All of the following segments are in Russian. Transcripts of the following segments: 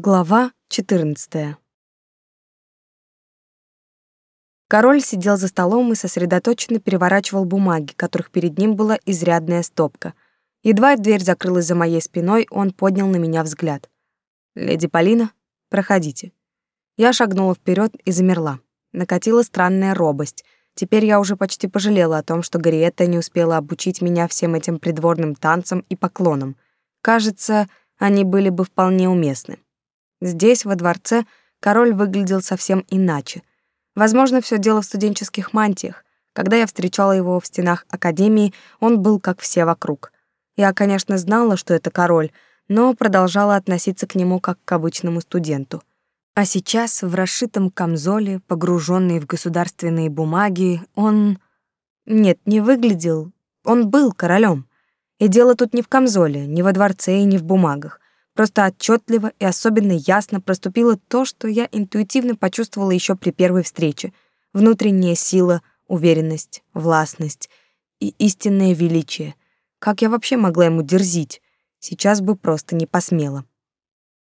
Глава 14. Король сидел за столом и сосредоточенно переворачивал бумаги, которых перед ним была изрядная стопка. Едва дверь закрылась за моей спиной, он поднял на меня взгляд. «Леди Полина, проходите». Я шагнула вперед и замерла. Накатила странная робость. Теперь я уже почти пожалела о том, что Гарриетта не успела обучить меня всем этим придворным танцам и поклонам. Кажется, они были бы вполне уместны. Здесь, во дворце, король выглядел совсем иначе. Возможно, все дело в студенческих мантиях. Когда я встречала его в стенах академии, он был как все вокруг. Я, конечно, знала, что это король, но продолжала относиться к нему как к обычному студенту. А сейчас, в расшитом камзоле, погруженный в государственные бумаги, он... Нет, не выглядел. Он был королем. И дело тут не в камзоле, не во дворце и не в бумагах. Просто отчетливо и особенно ясно проступило то, что я интуитивно почувствовала еще при первой встрече. Внутренняя сила, уверенность, властность и истинное величие. Как я вообще могла ему дерзить? Сейчас бы просто не посмела.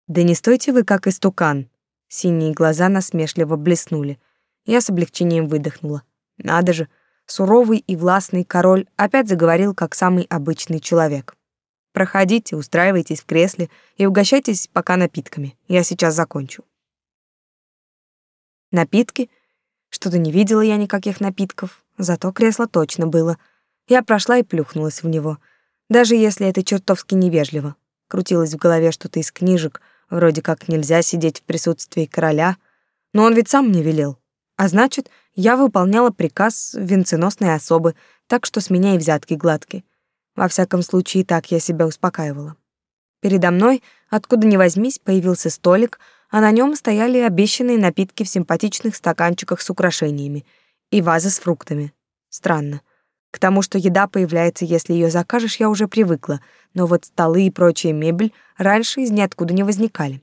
«Да не стойте вы, как истукан!» Синие глаза насмешливо блеснули. Я с облегчением выдохнула. Надо же, суровый и властный король опять заговорил, как самый обычный человек. Проходите, устраивайтесь в кресле и угощайтесь пока напитками. Я сейчас закончу. Напитки? Что-то не видела я никаких напитков, зато кресло точно было. Я прошла и плюхнулась в него. Даже если это чертовски невежливо. Крутилось в голове что-то из книжек, вроде как нельзя сидеть в присутствии короля, но он ведь сам мне велел. А значит, я выполняла приказ венценосной особы, так что с меня и взятки гладкие. Во всяком случае, так я себя успокаивала. Передо мной, откуда ни возьмись, появился столик, а на нем стояли обещанные напитки в симпатичных стаканчиках с украшениями и ваза с фруктами. Странно. К тому, что еда появляется, если ее закажешь, я уже привыкла, но вот столы и прочая мебель раньше из ниоткуда не возникали.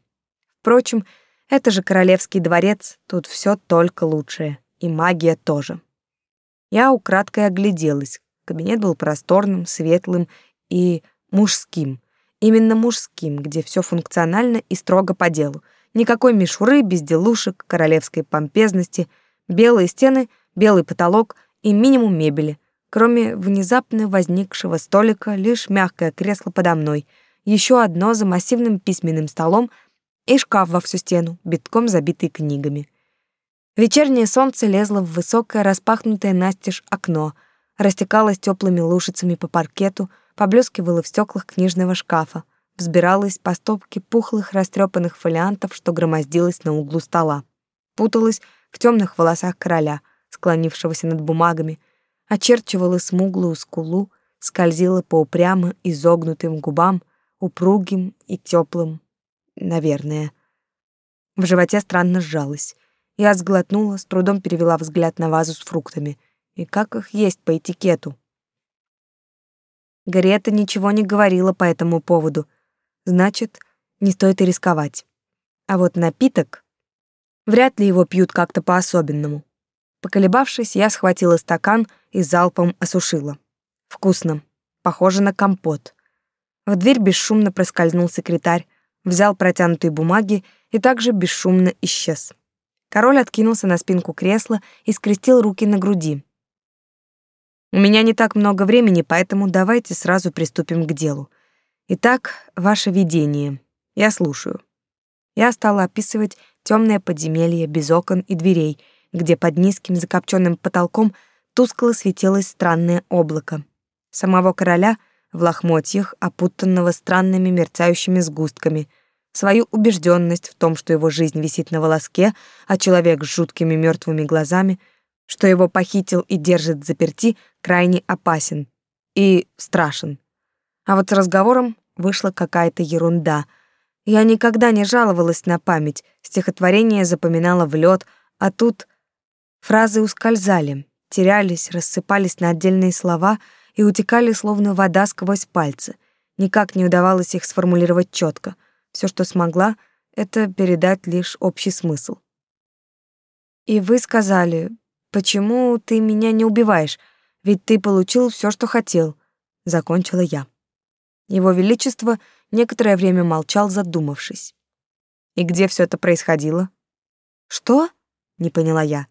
Впрочем, это же королевский дворец, тут все только лучшее, и магия тоже. Я украдкой огляделась, Кабинет был просторным, светлым и мужским. Именно мужским, где все функционально и строго по делу. Никакой мишуры, безделушек, королевской помпезности, белые стены, белый потолок и минимум мебели. Кроме внезапно возникшего столика, лишь мягкое кресло подо мной, еще одно за массивным письменным столом и шкаф во всю стену, битком забитый книгами. Вечернее солнце лезло в высокое распахнутое настежь окно — растекалась теплыми лужицами по паркету, поблескивала в стеклах книжного шкафа, взбиралась по стопке пухлых растрепанных фолиантов, что громоздилось на углу стола. Путалась в темных волосах короля, склонившегося над бумагами, очерчивала смуглую скулу, скользила по упрямо изогнутым губам, упругим и теплым, наверное. В животе странно сжалось. Я сглотнула, с трудом перевела взгляд на вазу с фруктами — и как их есть по этикету. Гарета ничего не говорила по этому поводу. Значит, не стоит и рисковать. А вот напиток... Вряд ли его пьют как-то по-особенному. Поколебавшись, я схватила стакан и залпом осушила. Вкусно. Похоже на компот. В дверь бесшумно проскользнул секретарь, взял протянутые бумаги и также бесшумно исчез. Король откинулся на спинку кресла и скрестил руки на груди. У меня не так много времени, поэтому давайте сразу приступим к делу. Итак, ваше видение. Я слушаю. Я стала описывать темное подземелье без окон и дверей, где под низким закопченным потолком тускло светилось странное облако. Самого короля в лохмотьях, опутанного странными мерцающими сгустками, свою убежденность в том, что его жизнь висит на волоске, а человек с жуткими мертвыми глазами — что его похитил и держит заперти, крайне опасен и страшен. А вот с разговором вышла какая-то ерунда. Я никогда не жаловалась на память, стихотворение запоминала в лед, а тут фразы ускользали, терялись, рассыпались на отдельные слова и утекали словно вода сквозь пальцы. Никак не удавалось их сформулировать четко. Все, что смогла, это передать лишь общий смысл. И вы сказали, Почему ты меня не убиваешь? Ведь ты получил все, что хотел, закончила я. Его величество некоторое время молчал, задумавшись. И где все это происходило? Что? Не поняла я.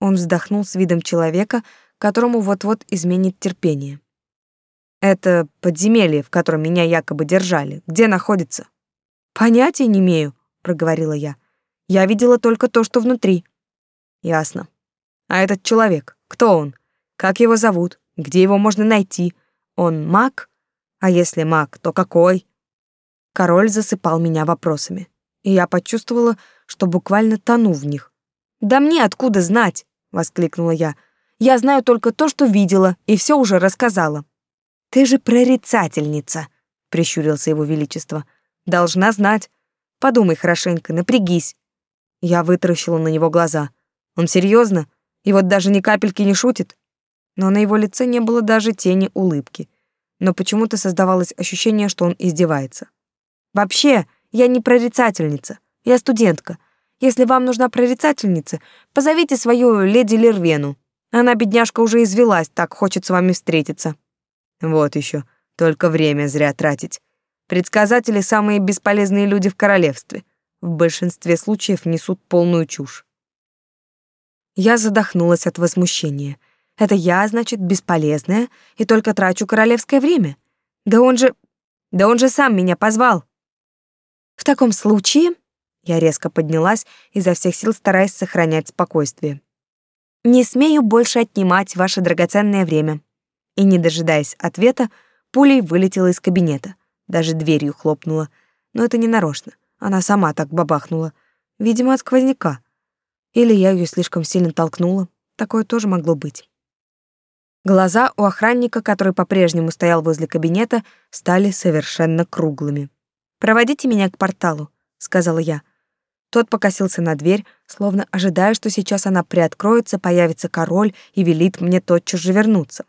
Он вздохнул с видом человека, которому вот-вот изменит терпение. Это подземелье, в котором меня якобы держали. Где находится? Понятия не имею, проговорила я. Я видела только то, что внутри. Ясно. А этот человек, кто он? Как его зовут? Где его можно найти? Он маг? А если маг, то какой? Король засыпал меня вопросами, и я почувствовала, что буквально тону в них. «Да мне откуда знать?» — воскликнула я. «Я знаю только то, что видела, и все уже рассказала». «Ты же прорицательница», — прищурился его величество. «Должна знать. Подумай хорошенько, напрягись». Я вытаращила на него глаза. Он серьезно? И вот даже ни капельки не шутит? Но на его лице не было даже тени улыбки. Но почему-то создавалось ощущение, что он издевается. «Вообще, я не прорицательница. Я студентка. Если вам нужна прорицательница, позовите свою леди Лервену. Она, бедняжка, уже извелась, так хочет с вами встретиться». Вот еще, только время зря тратить. Предсказатели — самые бесполезные люди в королевстве. В большинстве случаев несут полную чушь. Я задохнулась от возмущения. Это я, значит, бесполезная и только трачу королевское время? Да он же... Да он же сам меня позвал. В таком случае... Я резко поднялась, изо всех сил стараясь сохранять спокойствие. «Не смею больше отнимать ваше драгоценное время». И, не дожидаясь ответа, пулей вылетела из кабинета. Даже дверью хлопнула. Но это не нарочно. Она сама так бабахнула. Видимо, от сквозняка. Или я ее слишком сильно толкнула. Такое тоже могло быть. Глаза у охранника, который по-прежнему стоял возле кабинета, стали совершенно круглыми. «Проводите меня к порталу», — сказала я. Тот покосился на дверь, словно ожидая, что сейчас она приоткроется, появится король и велит мне тотчас же вернуться.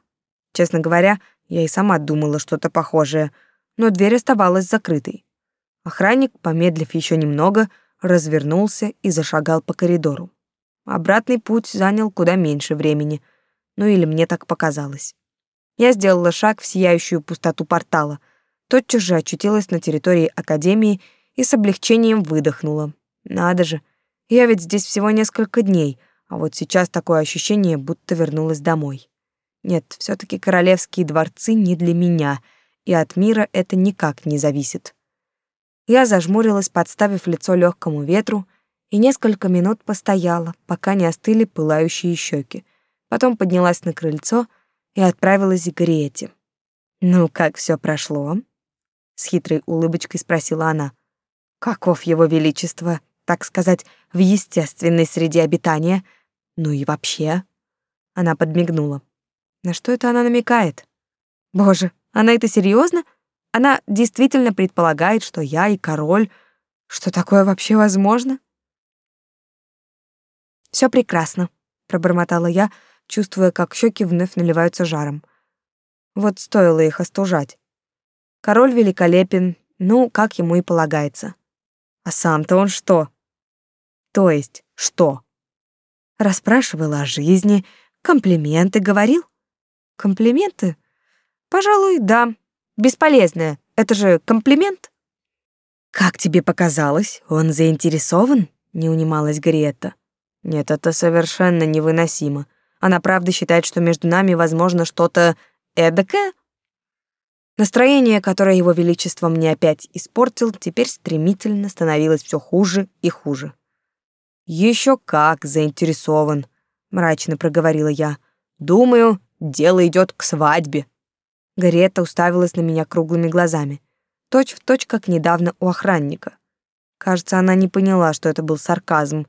Честно говоря, я и сама думала что-то похожее, но дверь оставалась закрытой. Охранник, помедлив еще немного, развернулся и зашагал по коридору. Обратный путь занял куда меньше времени, ну или мне так показалось. Я сделала шаг в сияющую пустоту портала, тотчас же очутилась на территории Академии и с облегчением выдохнула. Надо же, я ведь здесь всего несколько дней, а вот сейчас такое ощущение, будто вернулась домой. Нет, все таки королевские дворцы не для меня, и от мира это никак не зависит. Я зажмурилась, подставив лицо легкому ветру, и несколько минут постояла, пока не остыли пылающие щеки. Потом поднялась на крыльцо и отправилась к Гриете. «Ну, как все прошло?» — с хитрой улыбочкой спросила она. «Каков его величество, так сказать, в естественной среде обитания? Ну и вообще?» Она подмигнула. На что это она намекает? Боже, она это серьезно? Она действительно предполагает, что я и король, что такое вообще возможно? Все прекрасно, пробормотала я, чувствуя, как щеки вновь наливаются жаром. Вот стоило их остужать. Король великолепен, ну, как ему и полагается. А сам-то он что? То есть, что? Расспрашивала о жизни, комплименты говорил? Комплименты? Пожалуй, да. Бесполезное. Это же комплимент. Как тебе показалось, он заинтересован? Не унималась Грета. Нет, это совершенно невыносимо. Она правда считает, что между нами возможно что-то эдакое? Настроение, которое его величество мне опять испортил, теперь стремительно становилось все хуже и хуже. Еще как заинтересован, мрачно проговорила я. Думаю, дело идет к свадьбе. Гарета уставилась на меня круглыми глазами, точь в точь, как недавно у охранника. Кажется, она не поняла, что это был сарказм,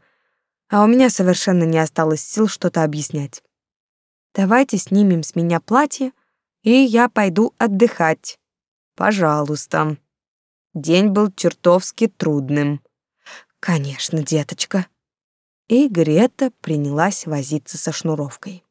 а у меня совершенно не осталось сил что-то объяснять. Давайте снимем с меня платье, и я пойду отдыхать. Пожалуйста. День был чертовски трудным. Конечно, деточка. И Грета принялась возиться со шнуровкой.